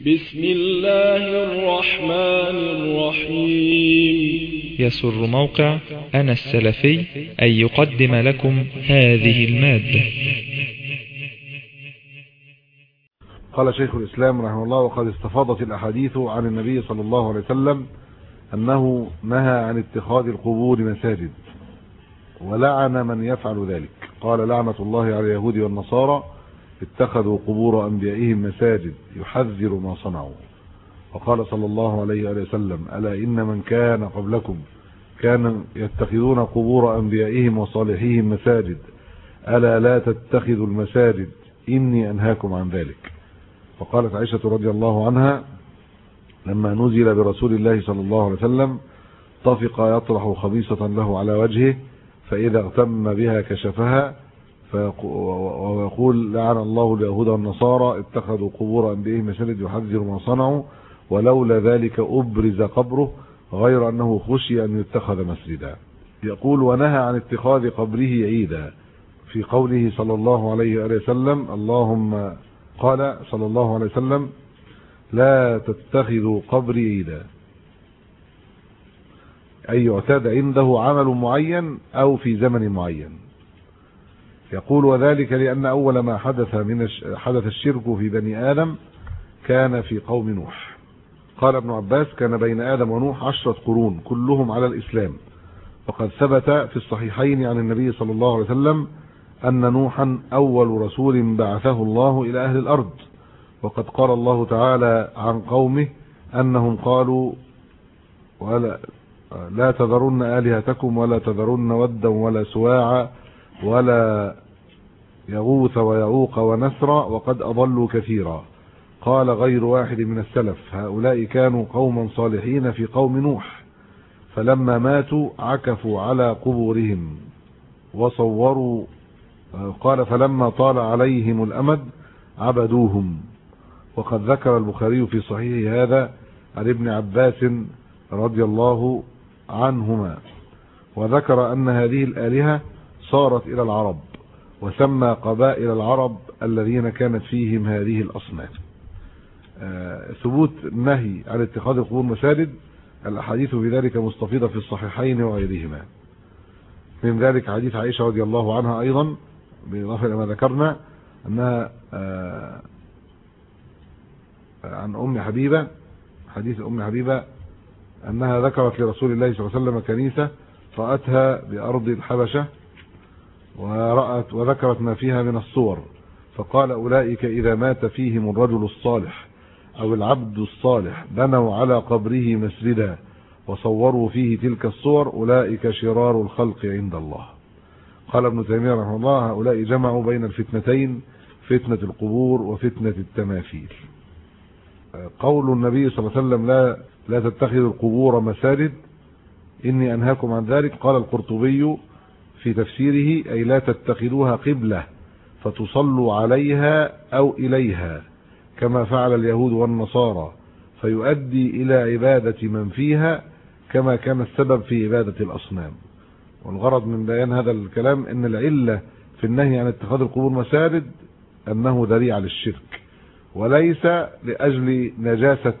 بسم الله الرحمن الرحيم. يسر موقع أنا السلفي أن يقدم لكم هذه المادة. قال شيخ الإسلام رحمه الله وقد استفاضت الأحاديث عن النبي صلى الله عليه وسلم أنه نهى عن اتخاذ القبور مساجد ولعن من يفعل ذلك. قال لعنة الله على اليهود والنصارى اتخذوا قبور أنبيائهم مساجد يحذر ما صنعوا. وقال صلى الله عليه وآله وسلم ألا إن من كان قبلكم كان يتخذون قبور أنبيائهم وصالحيهم مساجد ألا لا تتخذوا المساجد إني أنهاكم عن ذلك. وقالت عائشة رضي الله عنها لما نزل برسول الله صلى الله عليه وسلم طفق يطرح خبيصة له على وجهه فإذا اغتم بها كشفها ويقول لعن الله اليهود والنصارى اتخذوا قبور أنبيائهم مساجد يحذر ما صنعوا ولولا ذلك أبرز قبره غير أنه خشي أن يتخذ مسجدا. يقول ونهى عن اتخاذ قبره عيدا. في قوله صلى الله عليه وآله وسلم اللهم قال صلى الله عليه وسلم لا تتخذوا قبري عيدا. أي يعتاد عنده عمل معين أو في زمن معين. يقول وذلك لأن أول ما حدث من حدث الشرك في بني آدم كان في قوم نوح. قال ابن عباس كان بين آدم ونوح عشرة قرون كلهم على الإسلام. وقد ثبت في الصحيحين عن النبي صلى الله عليه وسلم أن نوحا أول رسول بعثه الله إلى أهل الأرض. وقد قال الله تعالى عن قومه أنهم قالوا ولا لا تذرن آلهتكم ولا تذرن ودا ولا سواعا ولا يغوث ويعوق ونسرا وقد أضلوا كثيرا. قال غير واحد من السلف هؤلاء كانوا قوما صالحين في قوم نوح فلما ماتوا عكفوا على قبورهم وصوروا قال فلما طال عليهم الأمد عبدوهم. وقد ذكر البخاري في صحيح هذا عن ابن عباس رضي الله عنهما. وذكر أن هذه الآلهة صارت إلى العرب وسمى قبائل العرب الذين كانت فيهم هذه الأصنام ثبوت النهي عن اتخاذ القبور مساجد الأحاديث في ذلك مستفيضة في الصحيحين وغيرهما. من ذلك حديث عائشة رضي الله عنها أيضا بالإضافة إلى ما ذكرنا أنها عن أم حبيبة حديث أم حبيبة أنها ذكرت لرسول الله صلى الله عليه وسلم كنيسة رأتها بأرض الحبشة ورأت وذكرت ما فيها من الصور فقال أولئك إذا مات فيهم الرجل الصالح أو العبد الصالح بنوا على قبره مسجدا وصوروا فيه تلك الصور أولئك شرار الخلق عند الله. قال ابن تيمية رحمه الله هؤلاء جمعوا بين الفتنتين فتنة القبور وفتنة التماثيل. قول النبي صلى الله عليه وسلم لا لا تتخذوا القبور مساجد إني أنهاكم عن ذلك. قال القرطبي في تفسيره أي لا تتخذوها قبلة فتصلوا عليها أو إليها كما فعل اليهود والنصارى فيؤدي إلى عبادة من فيها كما كان السبب في عبادة الأصنام. والغرض من بيان هذا الكلام أن العلة في النهي عن اتخاذ القبور مساجد أنه ذريعة للشرك وليس لأجل نجاسة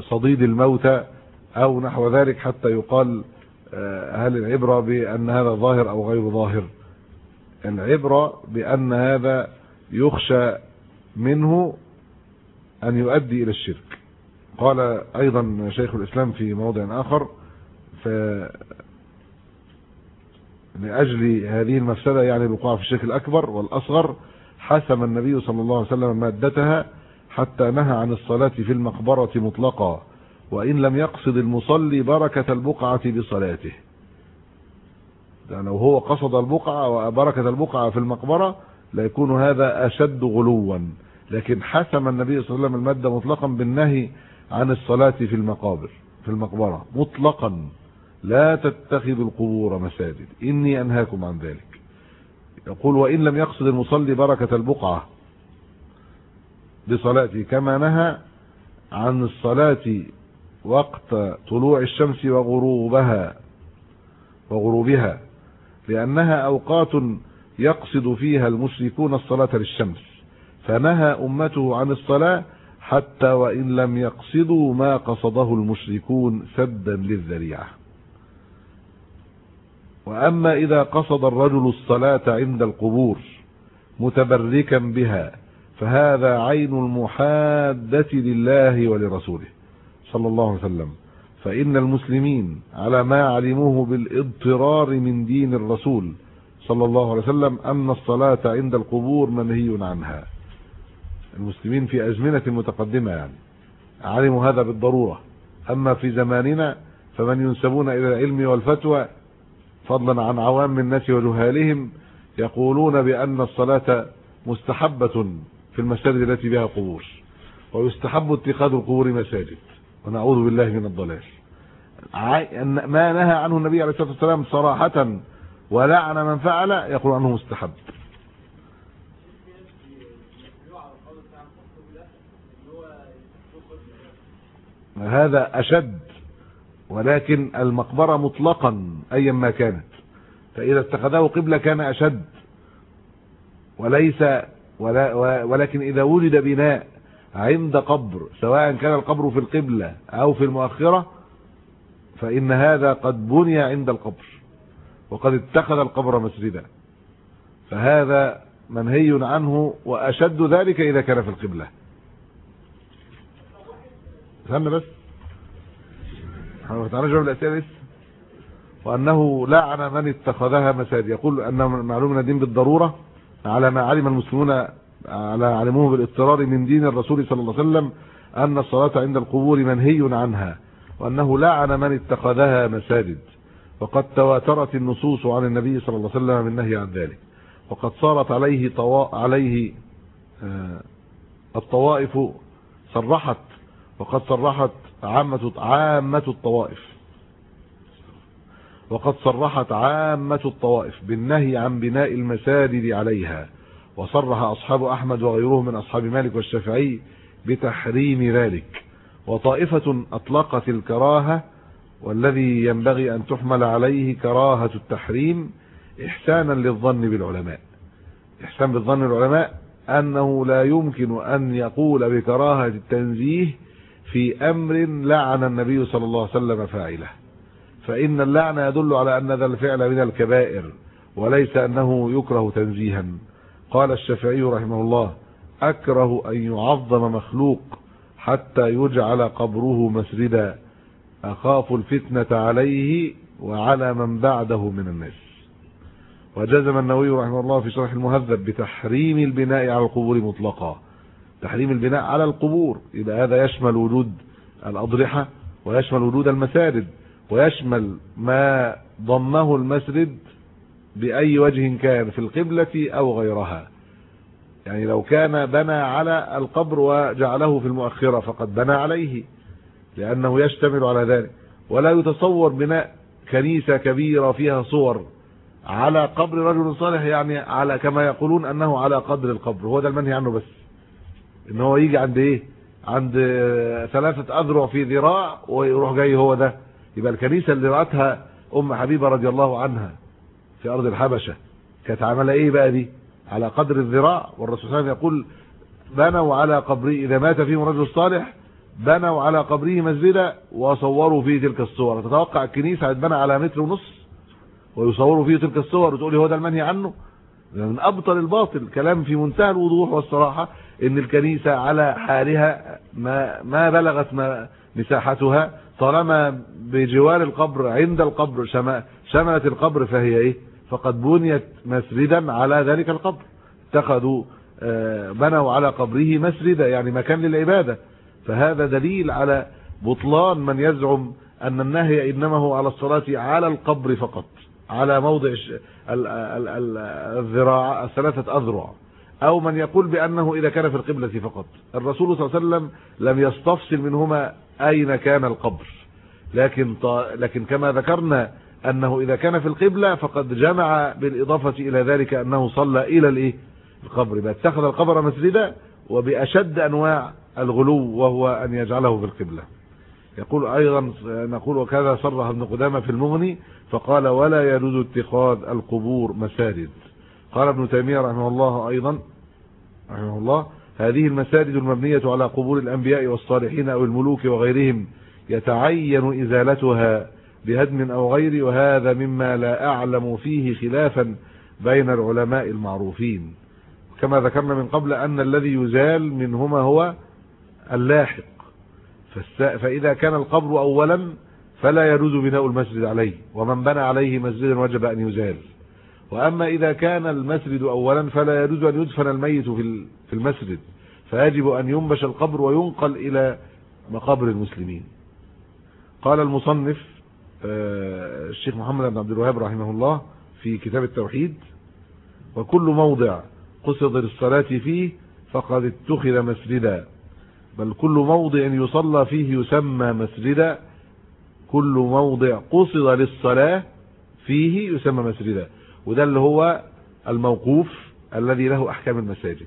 صديد الموتى أو نحو ذلك حتى يقال هل العبرة بأن هذا ظاهر أو غير ظاهر؟ العبرة بأن هذا يخشى منه أن يؤدي إلى الشرك. قال أيضا شيخ الإسلام في موضع آخر ف لأجل هذه المفسدة يعني الوقوع في الشرك الأكبر والأصغر حسم النبي صلى الله عليه وسلم مادتها حتى نهى عن الصلاة في المقبرة مطلقا. وإن لم يقصد المصلي بركة البقعة بصلاته. لو هو قصد البقعة وبركة البقعة في المقبرة ليكون هذا أشد غلوا. لكن حسم النبي صلى الله عليه وسلم المادة مطلقا بالنهي عن الصلاة في المقابر في المقبرة. مطلقا. لا تتخذوا القبور مساجد. إني أنهاكم عن ذلك. يقول وإن لم يقصد المصلي بركة البقعة بصلاته كما نهى عن الصلاة وقت طلوع الشمس وغروبها وغروبها لأنها أوقات يقصد فيها المشركون الصلاة للشمس. فنهى أمته عن الصلاة حتى وإن لم يقصدوا ما قصده المشركون سدا للذريعة. وأما إذا قصد الرجل الصلاة عند القبور متبركا بها فهذا عين المحادة لله ولرسوله. صلى الله عليه وسلم. فإن المسلمين على ما علموه بالإضطرار من دين الرسول صلى الله عليه وسلم أن الصلاة عند القبور منهي عنها. المسلمين في أزمنة متقدمة يعني. علموا هذا بالضرورة. أما في زماننا فمن ينسبون إلى العلم والفتوى فضلا عن عوام الناس وجهالهم يقولون بأن الصلاة مستحبة في المساجد التي بها قبور ويستحب اتخاذ القبور مساجد. ونعوذ بالله من الضلال. ما نهى عنه النبي عليه الصلاة والسلام صراحة ولعن من فعل يقول عنه مستحب. هذا أشد ولكن المقبرة مطلقا أيا ما كانت. فإذا اتخذه قبلة كان أشد وليس ولا ولكن إذا وجد بناء عند قبر سواء كان القبر في القبلة أو في المؤخرة فإن هذا قد بني عند القبر وقد اتخذ القبر مسجدا. فهذا منهي عنه وأشد ذلك إذا كان في القبلة. فهمنا بس؟ تعالى جواب الأسئلة لسه. وأنه لعن من اتخذها مساجد. يقول أن معلوم من الدين بالضرورة على ما علم المسلمون على علموه بالاضطرار من دين الرسول صلى الله عليه وسلم أن الصلاة عند القبور منهي عنها وأنه لعن من اتخذها مساجد. وقد تواترت النصوص عن النبي صلى الله عليه وسلم من النهي عن ذلك. وقد صارت عليه طوا... عليه آه الطوائف صرحت وقد صرحت عامة عامة الطوائف. وقد صرحت عامة الطوائف بالنهي عن بناء المساجد عليها. وصرح أصحاب أحمد وغيرهم من أصحاب مالك والشافعي بتحريم ذلك. وطائفة أطلقت الكراهة والذي ينبغي أن تحمل عليه كراهة التحريم إحسانا للظن بالعلماء. إحسان بالظن بالعلماء أنه لا يمكن أن يقول بكراهة التنزيه في أمر لعن النبي صلى الله عليه وسلم فاعله. فإن اللعن يدل على أن ذا الفعل من الكبائر وليس أنه يكره تنزيها. قال الشافعي رحمه الله أكره أن يعظم مخلوق حتى يجعل قبره مسجدا. أخاف الفتنة عليه وعلى من بعده من الناس. وجزم النووي رحمه الله في شرح المهذب بتحريم البناء على القبور مطلقا. تحريم البناء على القبور يبقى هذا يشمل وجود الأضرحة ويشمل وجود المساجد ويشمل ما ضمه المسجد بأي وجه كان في القبلة أو غيرها. يعني لو كان بنى على القبر وجعله في المؤخرة فقد بنى عليه لأنه يشتمل على ذلك. ولا يتصور بناء كنيسة كبيرة فيها صور على قبر رجل صالح يعني على كما يقولون أنه على قدر القبر. هو ده المنهي عنه بس. ان هو يجي عند إيه؟ عند ثلاثة أذرع في ذراع ويروح جاي هو ده. يبقى الكنيسة اللي رأتها أم حبيبة رضي الله عنها. في أرض الحبشة. كانت عامله إيه بقى دي؟ على قدر الذراع. والرسول صلى الله عليه وسلم يقول بنوا على قبره إذا مات فيهم رجل صالح بنوا على قبره مسجدا وصوروا فيه تلك الصور. تتوقع الكنيسة هتبنى على متر ونص ويصوروا فيه تلك الصور وتقولي هو ده المنهي عنه؟ من أبطل الباطل. كلام في منتهى الوضوح والصراحة إن الكنيسة على حالها ما, ما بلغت ما مساحتها. طالما بجوار القبر عند القبر شملت القبر فهي إيه؟ فقد بنيت مسجدا على ذلك القبر. اتخذوا بنوا على قبره مسجدا يعني مكان للعبادة. فهذا دليل على بطلان من يزعم أن النهي إنما هو على الصلاة على القبر فقط على موضع الذراع الثلاثة أذرع. أو من يقول بأنه إذا كان في القبلة فقط. الرسول صلى الله عليه وسلم لم يستفصل منهما أين كان القبر. لكن لكن كما ذكرنا أنه إذا كان في القبلة فقد جمع بالإضافة إلى ذلك أنه صلى إلى الإيه؟ القبر. بل اتخذ القبر مسجدا وبأشد أنواع الغلو وهو أن يجعله في القبلة. يقول أيضا نقول وكذا صرح ابن قدامة في المغني فقال ولا يجوز اتخاذ القبور مساجد. قال ابن تيمية رحمه الله أيضا رحمه الله هذه المساجد المبنية على قبور الأنبياء والصالحين أو الملوك وغيرهم يتعين إزالتها بهدم أو غير وهذا مما لا أعلم فيه خلافا بين العلماء المعروفين. كما ذكرنا من قبل أن الذي يزال منهما هو اللاحق. فإذا كان القبر أولا فلا يجوز بناء المسجد عليه ومن بنى عليه مسجدا وجب أن يزال. وأما إذا كان المسجد أولا فلا يجوز أن يدفن الميت في المسجد. فيجب أن ينبش القبر وينقل إلى مقابر المسلمين. قال المصنف الشيخ محمد بن عبد الوهاب رحمه الله في كتاب التوحيد وكل موضع قصد للصلاة فيه فقد اتخذ مسجدا بل كل موضع يصلى فيه يسمى مسجدا كل موضع قصد للصلاة فيه يسمى مسجدا وده اللي هو الموقوف الذي له أحكام المساجد.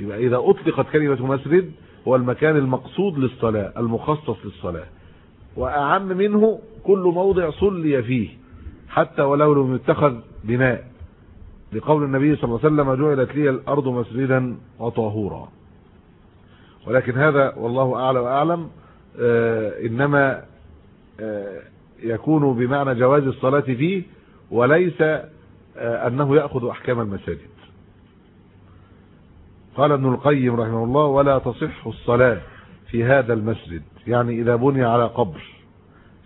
يبقى إذا أطلقت كلمة مسجد هو المكان المقصود للصلاة المخصص للصلاة وأعم منه كل موضع صلي فيه حتى ولو لم يتخذ بناء. لقول النبي صلى الله عليه وسلم جعلت لي الأرض مسجدا وطهورا. ولكن هذا والله أعلى وأعلم آه إنما آه يكون بمعنى جواز الصلاة فيه وليس آه أنه يأخذ أحكام المساجد. قال ابن القيم رحمه الله ولا تصح الصلاة في هذا المسجد. يعني إذا بني على قبر.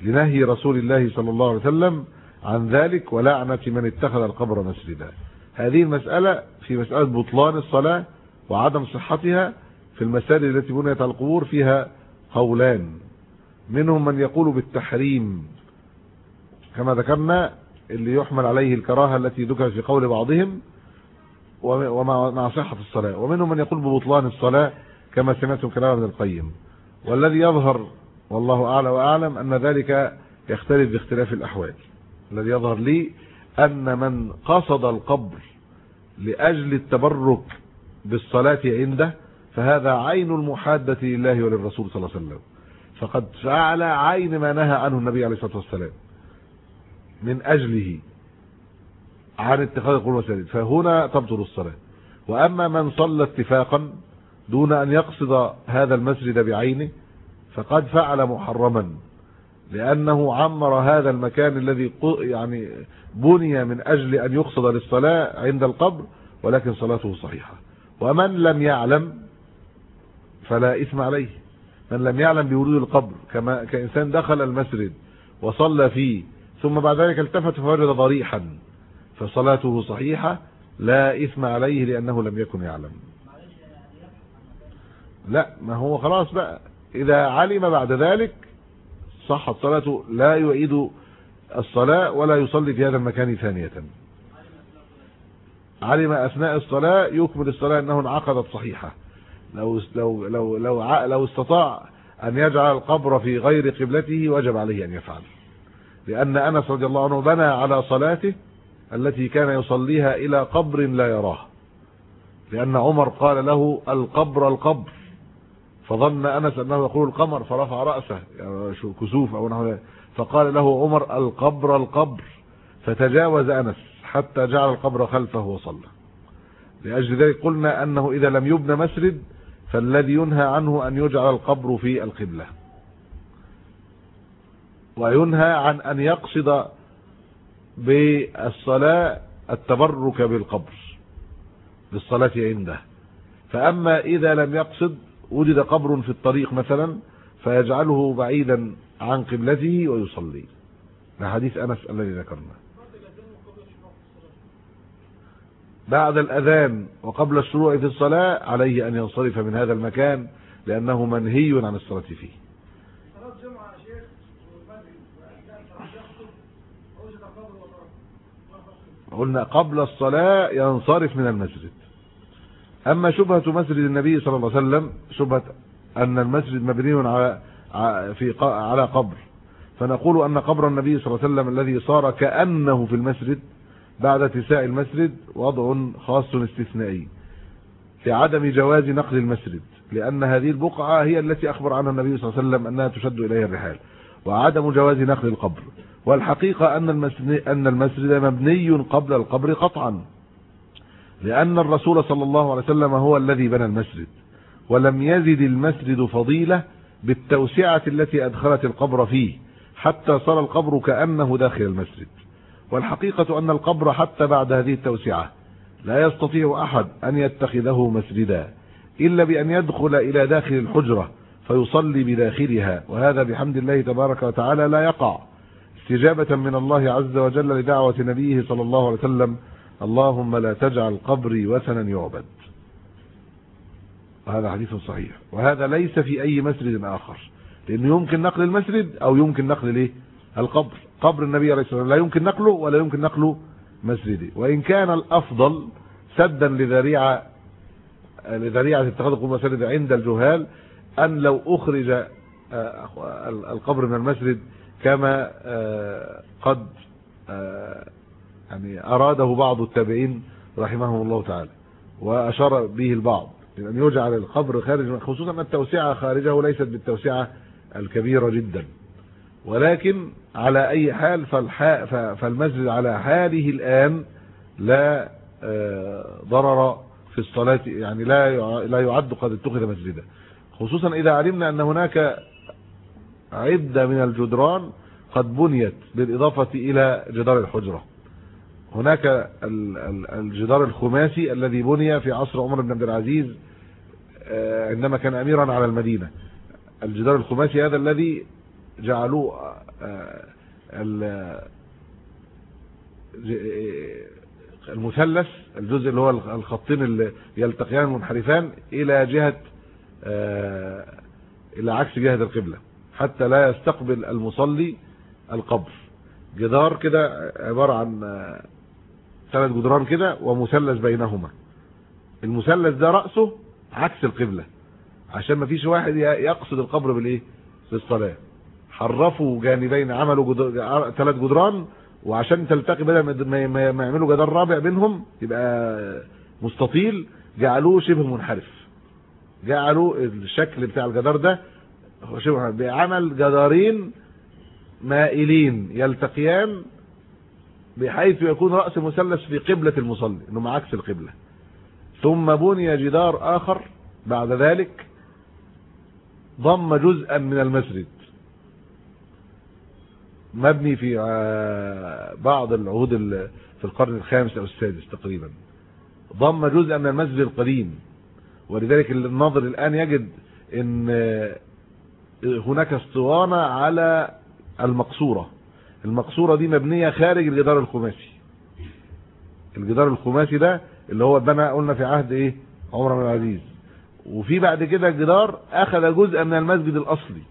لنهي رسول الله صلى الله عليه وسلم عن ذلك ولعنة من اتخذ القبر مسجدا. هذه المسألة في مسألة بطلان الصلاة وعدم صحتها في المساجد التي بنيت على القبور فيها قولان. منهم من يقول بالتحريم كما ذكرنا اللي يحمل عليه الكراهة التي ذكرت في قول بعضهم ومع صحة الصلاة. ومنهم من يقول ببطلان الصلاة كما سمعتم كلام ابن القيم. والذي يظهر والله أعلى وأعلم أن ذلك يختلف باختلاف الأحوال. الذي يظهر لي أن من قصد القبر لأجل التبرك بالصلاة عنده فهذا عين المحادة لله وللرسول صلى الله عليه وسلم. فقد فعل عين ما نهى عنه النبي عليه الصلاة والسلام من أجله عن اتخاذ القبور مساجد فهنا تبطل الصلاة. وأما من صلى اتفاقا دون أن يقصد هذا المسجد بعينه فقد فعل محرما لأنه عمر هذا المكان الذي يعني بني من أجل أن يقصد للصلاة عند القبر ولكن صلاته صحيحة. ومن لم يعلم فلا إثم عليه. من لم يعلم بوجود القبر كما كإنسان دخل المسجد وصلى فيه ثم بعد ذلك التفت فوجد ضريحا فصلاته صحيحة لا إثم عليه لأنه لم يكن يعلم. لا ما هو خلاص بقى. إذا علم بعد ذلك صحت صلاته لا يعيد الصلاة ولا يصلي في هذا المكان ثانية. علم أثناء الصلاة يكمل الصلاة أنه انعقدت صحيحة. لو لو لو لو لو استطاع أن يجعل القبر في غير قبلته وجب عليه أن يفعل. لأن أنس رضي الله عنه بنى على صلاته التي كان يصليها إلى قبر لا يراه. لأن عمر قال له القبر القبر. فظن أنس أنه يقول القمر فرفع رأسه يعني كسوف أو نحو فقال له عمر القبر القبر. فتجاوز أنس حتى جعل القبر خلفه وصلى. لأجل ذلك قلنا أنه إذا لم يبنى مسجد فالذي ينهى عنه أن يجعل القبر في القبلة. وينهى عن أن يقصد بالصلاة التبرك بالقبر بالصلاة عنده. فأما إذا لم يقصد وجد قبر في الطريق مثلا فيجعله بعيدا عن قبلته ويصلي. حديث أنس الذي ذكرنا. بعد الأذان وقبل الشروع في الصلاة عليه أن ينصرف من هذا المكان لأنه منهي عن الصلاة فيه. قلنا قبل الصلاة ينصرف من المسجد. أما شبهة مسجد النبي صلى الله عليه وسلم شبهة أن المسجد مبني على في على قبر. فنقول أن قبر النبي صلى الله عليه وسلم الذي صار كأنه في المسجد بعد اتساع المسجد وضع خاص استثنائي لعدم جواز نقل المسجد لأن هذه البقعة هي التي أخبر عنها النبي صلى الله عليه وسلم أنها تشد إليها الرحال وعدم جواز نقل القبر. والحقيقة أن أن المسجد مبني قبل القبر قطعا. لأن الرسول صلى الله عليه وسلم هو الذي بنى المسجد ولم يزد المسجد فضيلة بالتوسعة التي أدخلت القبر فيه حتى صار القبر كأنه داخل المسجد. والحقيقة أن القبر حتى بعد هذه التوسعة لا يستطيع أحد أن يتخذه مسجدا إلا بأن يدخل إلى داخل الحجرة فيصلي بداخلها وهذا بحمد الله تبارك وتعالى لا يقع. استجابة من الله عز وجل لدعوة نبيه صلى الله عليه وسلم اللهم لا تجعل قبري وثنا يعبد. وهذا حديث صحيح. وهذا ليس في أي مسجد آخر. لأنه يمكن نقل المسجد أو يمكن نقل الايه القبر. قبر النبي عليه الصلاة والسلام. لا يمكن نقله ولا يمكن نقله مسجدي وإن كان الأفضل سدا لذريعة لذريعة اتخاذ القبور مساجد عند الجهال أن لو أخرج القبر من المسجد كما قد يعني أراده بعض التابعين رحمهم الله تعالى وأشار به البعض لأن يجعل القبر خارج خصوصا أن التوسعة خارجه ليست بالتوسعة الكبيرة جدا. ولكن على أي حال فالمسجد على حاله الآن لا ضرر في الصلاة يعني لا لا يعد قد اتخذ مسجدا. خصوصا إذا علمنا أن هناك عدة من الجدران قد بنيت بالإضافة إلى جدار الحجرة. هناك الجدار الخماسي الذي بني في عصر عمر بن عبد العزيز عندما كان أميرا على المدينة. الجدار الخماسي هذا الذي جعلوه المثلث الجزء اللي هو الخطين اللي يلتقيان منحرفان إلى جهة إلى عكس جهة القبلة حتى لا يستقبل المصلي القبر. جدار كده عبارة عن ثلاث جدران كده ومثلث بينهما. المثلث ده رأسه عكس القبلة عشان ما فيش واحد يقصد القبر بالإيه؟ بالصلاة. حرفوا جانبين عملوا جدر... جدران وعشان تلتقي بدل ما يعملوا جدار رابع بينهم يبقى مستطيل جعلوه شبه منحرف. جعلوا الشكل بتاع الجدار ده شبه منحرف. بعمل جدارين مائلين يلتقيان بحيث يكون رأس المثلث في قبلة المصلي إنه عكس القبلة. ثم بني جدار آخر بعد ذلك ضم جزءا من المسجد. مبني في بعض العهود في القرن الخامس أو السادس تقريبا. ضم جزءا من المسجد القديم. ولذلك الناظر الآن يجد إن هناك اسطوانة على المقصورة. المقصورة دي مبنية خارج الجدار الخماسي. الجدار الخماسي ده اللي هو اتبنى قلنا في عهد إيه؟ عمر بن العزيز. وفي بعد كده الجدار أخذ جزء من المسجد الأصلي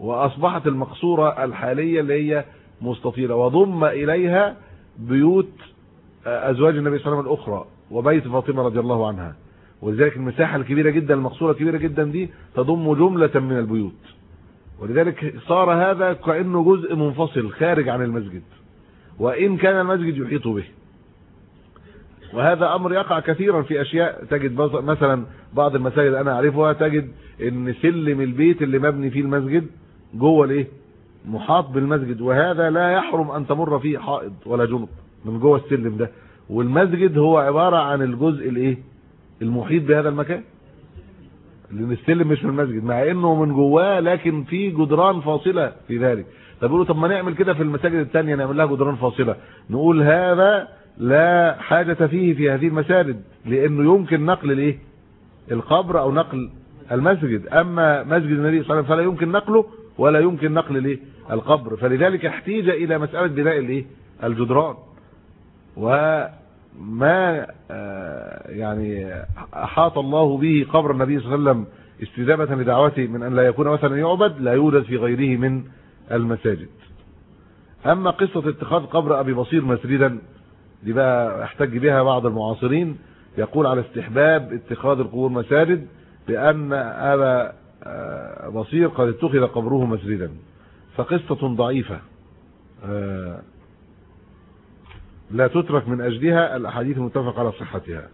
وأصبحت المقصورة الحالية اللي هي مستطيلة. وضم إليها بيوت أزواج النبي صلى الله عليه وسلم الأخرى وبيت فاطمة رضي الله عنها. ولذلك المساحة الكبيرة جدا المقصورة الكبيرة جدا دي تضم جملة من البيوت. ولذلك صار هذا كأنه جزء منفصل خارج عن المسجد. وإن كان المسجد يحيط به. وهذا أمر يقع كثيرا في أشياء. تجد مثلا بعض المساجد أنا أعرفها تجد إن سلم البيت اللي مبني فيه المسجد جوه الإيه؟ محاط بالمسجد. وهذا لا يحرم أن تمر فيه حائض ولا جنب من جوه السلم ده. والمسجد هو عبارة عن الجزء الإيه؟ المحيط بهذا المكان. لأن السلم مش من المسجد مع إنه من جواه لكن في جدران فاصلة في ذلك. طب يقولوا طب ما نعمل كده في المساجد الثانية نعمل لها جدران فاصلة. نقول هذا لا حاجة فيه في هذه المساجد لأنه يمكن نقل الإيه؟ القبر أو نقل المسجد. أما مسجد النبي صلى الله عليه وسلم فلا يمكن نقله ولا يمكن نقل الإيه؟ القبر. فلذلك احتيج إلى مسألة بناء الإيه؟ الجدران. وما يعني أحاط الله به قبر النبي صلى الله عليه وسلم استجابة لدعوته من أن لا يكون مثلا يعبد لا يوجد في غيره من المساجد. أما قصة اتخاذ قبر أبي بصير مسجدا دي بقى احتج بها بعض المعاصرين يقول على استحباب اتخاذ القبور مساجد بأن أبا بصير قد اتخذ قبره مسجدا. فقصة ضعيفة. لا تترك من أجلها الأحاديث المتفق على صحتها.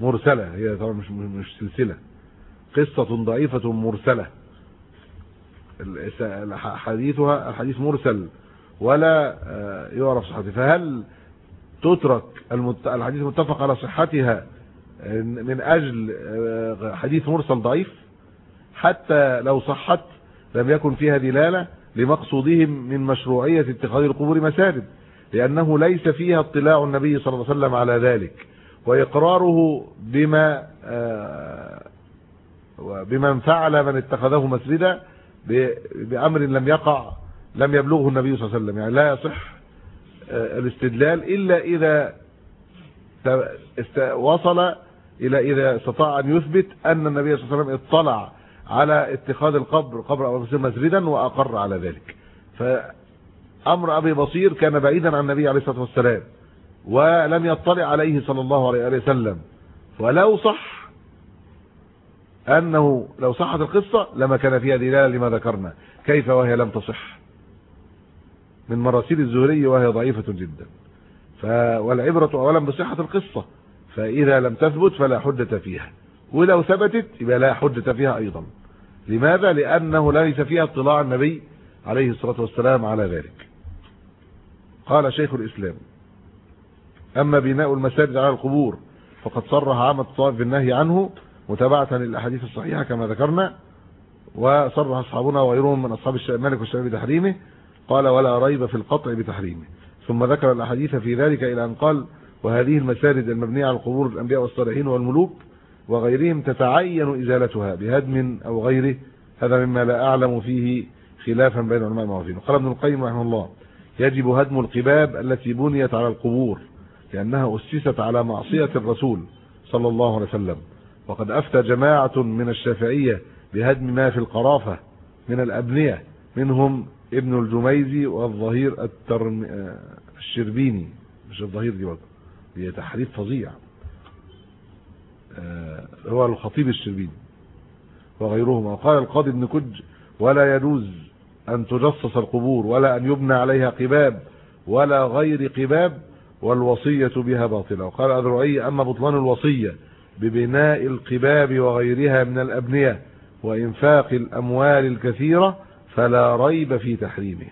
مرسلة هي طبعا مش, مش سلسلة. قصة ضعيفة مرسلة. حديثها الحديث مرسل ولا يعرف صحته. فهل تترك الحديث المتفق على صحتها من أجل حديث مرسل ضعيف؟ حتى لو صحت لم يكن فيها دلالة لمقصودهم من مشروعية اتخاذ القبور مساجد. لأنه ليس فيها اطلاع النبي صلى الله عليه وسلم على ذلك وإقراره بما بمن فعل من اتخذه مسجدا بأمر لم يقع لم يبلغه النبي صلى الله عليه وسلم. يعني لا يصح الاستدلال إلا إذا وصل إلى إذا استطاع أن يثبت أن النبي صلى الله عليه وسلم اطلع على اتخاذ القبر قبر أبو مسجدا وأقر على ذلك. فأمر أبي بصير كان بعيدا عن النبي عليه الصلاة والسلام ولم يطلع عليه صلى الله عليه وسلم. ولو صح أنه لو صحت القصة لما كان فيها دلالة لما ذكرنا كيف وهي لم تصح؟ من مراسيل الزهري وهي ضعيفة جدا. والعبرة أولا بصحة القصة فإذا لم تثبت فلا حجة فيها. ولو ثبتت يبقى لا حجة فيها أيضا. لماذا؟ لأنه ليس فيها اطلاع النبي عليه الصلاة والسلام على ذلك. قال شيخ الإسلام. أما بناء المساجد على القبور فقد صرح عامة الطوائف بالنهي عنه متابعة للأحاديث الصحيحة كما ذكرنا وصرح أصحابنا وغيرهم من أصحاب مالك والشافعي بتحريمه قال ولا ريب في القطع بتحريمه. ثم ذكر الأحاديث في ذلك إلى أن قال وهذه المساجد المبنية على القبور الأنبياء والصالحين والملوك وغيرهم تتعين إزالتها بهدم أو غيره هذا مما لا أعلم فيه خلافا بين علماء المعروفين قال ابن القيم رحمه الله يجب هدم القباب التي بنيت على القبور لأنها أسست على معصية الرسول صلى الله عليه وسلم. وقد أفتى جماعة من الشافعية بهدم ما في القرافة من الأبنية منهم ابن الجميزي والظهير الترم... الشربيني. مش الظهير دي برضه هي تحريف فظيع. هو الخطيب الشربيني وغيرهما. وقال القاضي ابن كج ولا يجوز أن تجصص القبور ولا أن يبنى عليها قباب ولا غير قباب والوصية بها باطلة. وقال أذرعي أما بطلان الوصية ببناء القباب وغيرها من الأبنية وإنفاق الأموال الكثيرة فلا ريب في تحريمه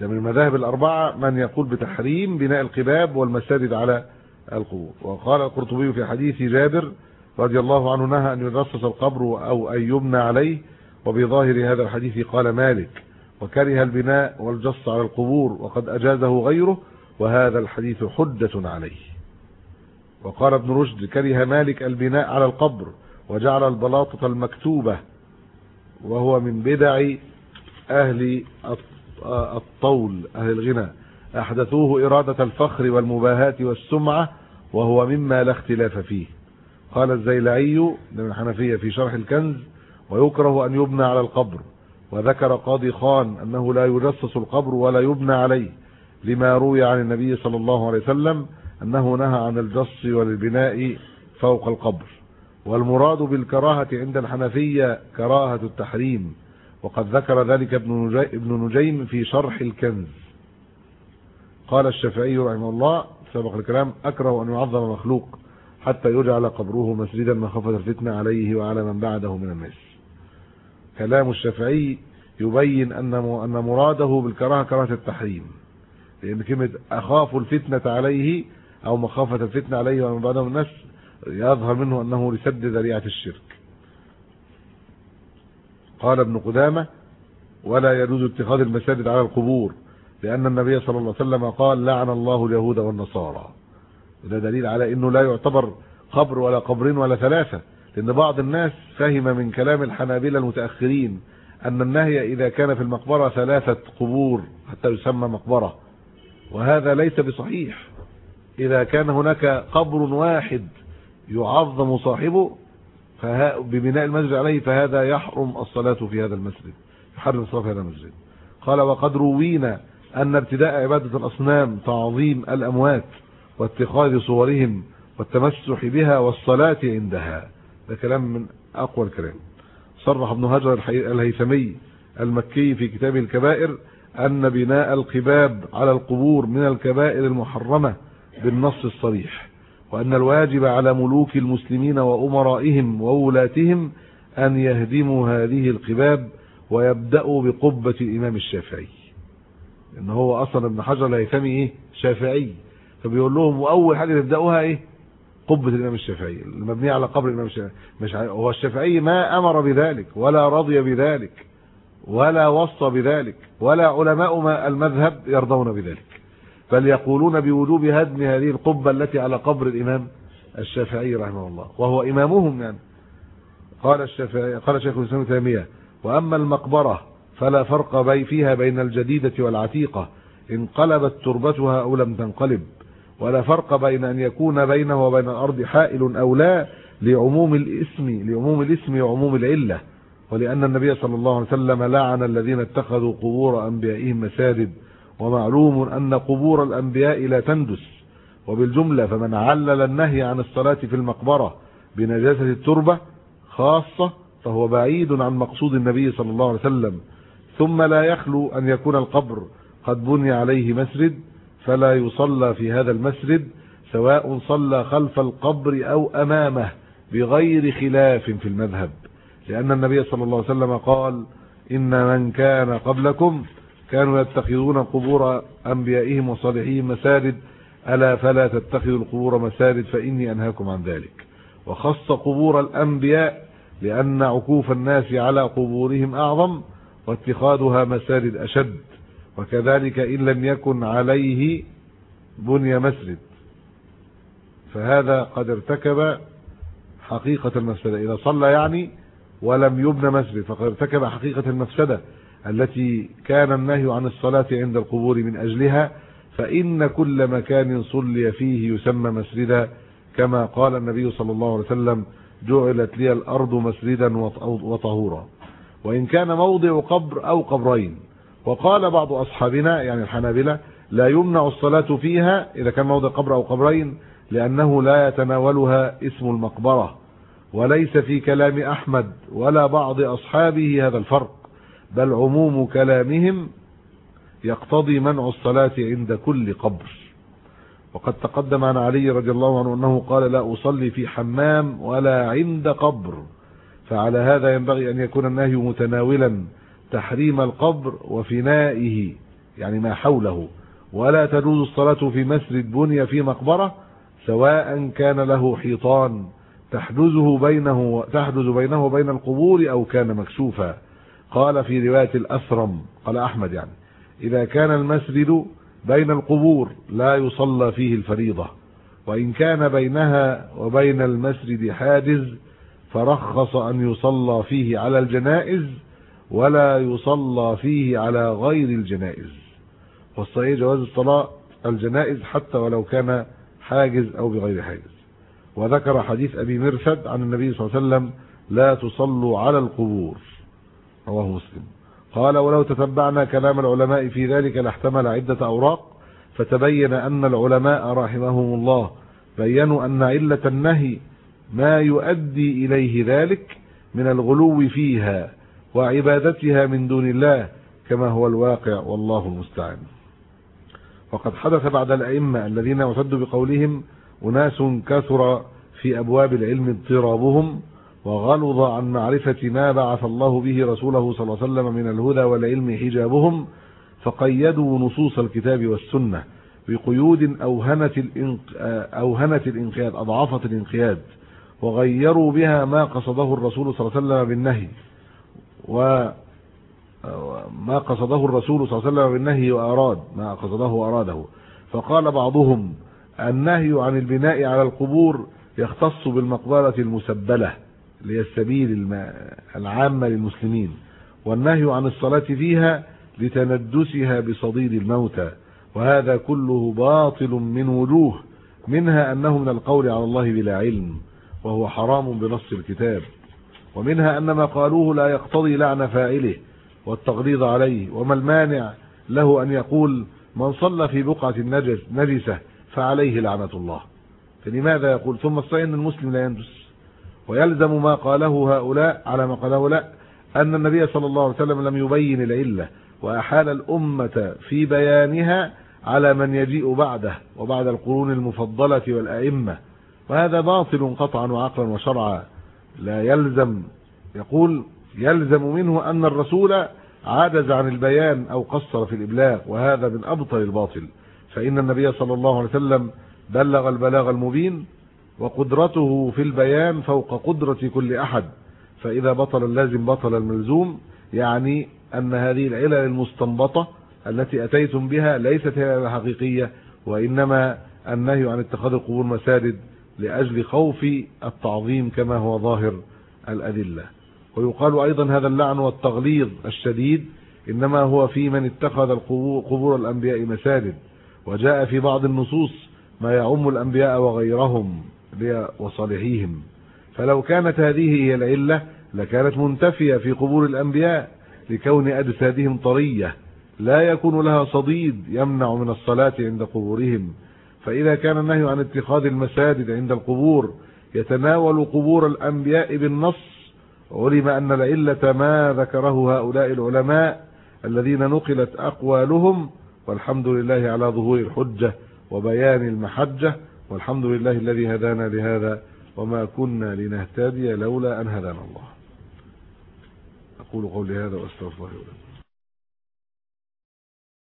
ده من المذاهب الأربعة من يقول بتحريم بناء القباب والمساجد على القبور. وقال القرطبي في حديث جابر رضي الله عنه نهى أن يرصص القبر أو أن يبنى عليه وبظاهر هذا الحديث قال مالك وكره البناء والجص على القبور وقد أجازه غيره وهذا الحديث حجة عليه. وقال ابن رشد كره مالك البناء على القبر وجعل البلاطة المكتوبة وهو من بدع أهل الطول أهل الغنى. أحدثوه إرادة الفخر والمباهاة والسمعة وهو مما لا اختلاف فيه. قال الزيلعي من الحنفية في شرح الكنز ويكره أن يبنى على القبر. وذكر قاضي خان أنه لا يجسس القبر ولا يبنى عليه لما روي عن النبي صلى الله عليه وسلم أنه نهى عن الجص والبناء فوق القبر. والمراد بالكراهة عند الحنفية كراهة التحريم. وقد ذكر ذلك ابن نجيم في شرح الكنز. قال الشافعي رحمه الله سبق الكلام أكره أن يعظم مخلوق حتى يجعل قبره مسجدا مخافة الفتنة عليه وعلى من بعده من الناس. كلام الشافعي يبين أن أن مراده بالكراهة كراهة التحريم. لأن كلمة أخاف الفتنة عليه أو مخافة الفتنة عليه ومن بعده من الناس يظهر منه أنه لسد ذريعة الشرك. قال ابن قدامة ولا يجوز اتخاذ المساجد على القبور لأن النبي صلى الله عليه وسلم قال لعن الله اليهود والنصارى. وده دليل على أنه لا يعتبر قبر ولا قبرين ولا ثلاثة. لأن بعض الناس فهم من كلام الحنابلة المتأخرين أن النهي إذا كان في المقبرة ثلاثة قبور حتى يسمى مقبرة وهذا ليس بصحيح. إذا كان هناك قبر واحد يعظم صاحبه ببناء المسجد عليه فهذا يحرم الصلاة في هذا المسجد يحرم الصلاة في هذا المسجد. قال وقد روينا أن ابتداء عبادة الأصنام تعظيم الأموات واتخاذ صورهم والتمسح بها والصلاة عندها. ده كلام من أقوى الكلام. صرح ابن هجر الهيثمي المكي في كتاب الكبائر أن بناء القباب على القبور من الكبائر المحرمة بالنص الصريح وأن الواجب على ملوك المسلمين وأمرائهم وولاتهم أن يهدموا هذه القباب ويبدأوا بقبة الإمام الشافعي. إن هو أصلا ابن حجر الهيثمي إيه؟ شافعي. فبيقول لهم وأول حاجة تبداوها إيه؟ قبة الإمام الشافعي المبنية على قبر الإمام الشافعي. مش هو الشافعي ما أمر بذلك ولا رضي بذلك ولا وصى بذلك ولا علماء ما المذهب يرضون بذلك. بل يقولون بوجوب هدم هذه القبة التي على قبر الإمام الشافعي رحمه الله وهو إمامهم يعني. قال الشافعي قال شيخ الإسلام ابن تيمية وأما المقبرة فلا فرق بي فيها بين الجديدة والعتيقة. انقلبت تربتها أو لم تنقلب. ولا فرق بين أن يكون بينه وبين الأرض حائل أو لا لعموم الاسم لعموم الاسم وعموم العلة. ولأن النبي صلى الله عليه وسلم لعن الذين اتخذوا قبور أنبيائهم مساجد ومعلوم أن قبور الأنبياء لا تندس. وبالجملة فمن علل النهي عن الصلاة في المقبرة بنجاسة التربة خاصة فهو بعيد عن مقصود النبي صلى الله عليه وسلم. ثم لا يخلو أن يكون القبر قد بني عليه مسجد فلا يصلى في هذا المسجد سواء صلى خلف القبر أو أمامه بغير خلاف في المذهب. لأن النبي صلى الله عليه وسلم قال إن من كان قبلكم كانوا يتخذون قبور أنبيائهم وصالحيهم مساجد ألا فلا تتخذوا القبور مساجد فإني أنهاكم عن ذلك. وخص قبور الأنبياء لأن عكوف الناس على قبورهم أعظم واتخاذها مساجد أشد. وكذلك إن لم يكن عليه بني مسجد. فهذا قد ارتكب حقيقة المفسدة إذا صلى يعني ولم يبنى مسجد فقد ارتكب حقيقة المفسدة التي كان النهي عن الصلاة عند القبور من أجلها فإن كل مكان صلي فيه يسمى مسجدا. كما قال النبي صلى الله عليه وسلم جعلت لي الأرض مسجدا وطهورا. وإن كان موضع قبر أو قبرين. وقال بعض أصحابنا يعني الحنابلة لا يمنع الصلاة فيها إذا كان موضع قبر أو قبرين لأنه لا يتناولها اسم المقبرة وليس في كلام أحمد ولا بعض أصحابه هذا الفرق بل عموم كلامهم يقتضي منع الصلاة عند كل قبر. وقد تقدم عن علي رضي الله عنه أنه قال لا أصلي في حمام ولا عند قبر فعلى هذا ينبغي أن يكون النهي متناولا تحريم القبر وفنائه يعني ما حوله. ولا تجوز الصلاة في مسجد بني في مقبرة سواء كان له حيطان تحجزه بينه تحجز بينه وبين القبور أو كان مكشوفا. قال في رواية الأثرم قال أحمد يعني إذا كان المسجد بين القبور لا يصلى فيه الفريضة وإن كان بينها وبين المسجد حاجز فرخص أن يصلى فيه على الجنائز ولا يصلى فيه على غير الجنائز. والصحيح جواز الصلاة الجنائز حتى ولو كان حاجز أو بغير حاجز. وذكر حديث أبي مرثد عن النبي صلى الله عليه وسلم لا تصلوا على القبور. رواه مسلم. قال ولو تتبعنا كلام العلماء في ذلك لاحتمل عدة أوراق فتبين أن العلماء رحمهم الله بينوا أن علة النهي ما يؤدي إليه ذلك من الغلو فيها وعبادتها من دون الله كما هو الواقع والله المستعان. وقد حدث بعد الأئمة الذين اعتدوا بقولهم أناس كثر في أبواب العلم اضطرابهم وغلظ عن معرفة ما بعث الله به رسوله صلى الله عليه وسلم من الهدى والعلم حجابهم فقيدوا نصوص الكتاب والسنة بقيود أوهنت, الانق... أوهنت الإنقياد أضعفت الإنقياد وغيروا بها ما قصده الرسول صلى الله عليه وسلم بالنهي. وما قصده الرسول صلى الله عليه وسلم بالنهي وأراد ما قصده وأراده. فقال بعضهم النهي عن البناء على القبور يختص بالمقبرة المسبلة السبيل العامة للمسلمين والنهي عن الصلاة فيها لتندسها بصديد الموتى وهذا كله باطل من وجوه منها أنه من القول على الله بلا علم وهو حرام بنص الكتاب. ومنها أن ما قالوه لا يقتضي لعن فاعله والتغليظ عليه وما المانع له أن يقول من صلى في بقعة النجس نجسة فعليه لعنة الله. فلماذا يقول؟ ثم الصحيح أن المسلم لا يندس ويلزم ما قاله هؤلاء على ما قاله هؤلاء أن النبي صلى الله عليه وسلم لم يبين العلة وأحال الأمة في بيانها على من يجيء بعده وبعد القرون المفضلة والأئمة. وهذا باطل قطعا وعقلا وشرعا. لا يلزم يقول يلزم منه أن الرسول عاجز عن البيان أو قصر في الإبلاغ وهذا من أبطل الباطل. فإن النبي صلى الله عليه وسلم بلغ البلاغ المبين وقدرته في البيان فوق قدرة كل أحد. فإذا بطل اللازم بطل الملزوم يعني أن هذه العلل المستنبطة التي أتيتم بها ليست هي الحقيقية وإنما النهي عن اتخاذ القبور مساجد لأجل خوف التعظيم كما هو ظاهر الأدلة. ويقال أيضا هذا اللعن والتغليظ الشديد إنما هو في من اتخذ قبور الأنبياء مساجد وجاء في بعض النصوص ما يعم الأنبياء وغيرهم وصالحيهم فلو كانت هذه هي العلة لكانت منتفية في قبور الأنبياء لكون أجسادهم طرية لا يكون لها صديد يمنع من الصلاة عند قبورهم. فإذا كان النهي عن اتخاذ المساجد عند القبور يتناول قبور الأنبياء بالنص علم أن العلة ما ذكره هؤلاء العلماء الذين نقلت أقوالهم والحمد لله على ظهور الحجة وبيان المحجة والحمد لله الذي هدانا لهذا وما كنا لنهتدي لولا أن هدانا الله. أقول قولي هذا وأستغفر الله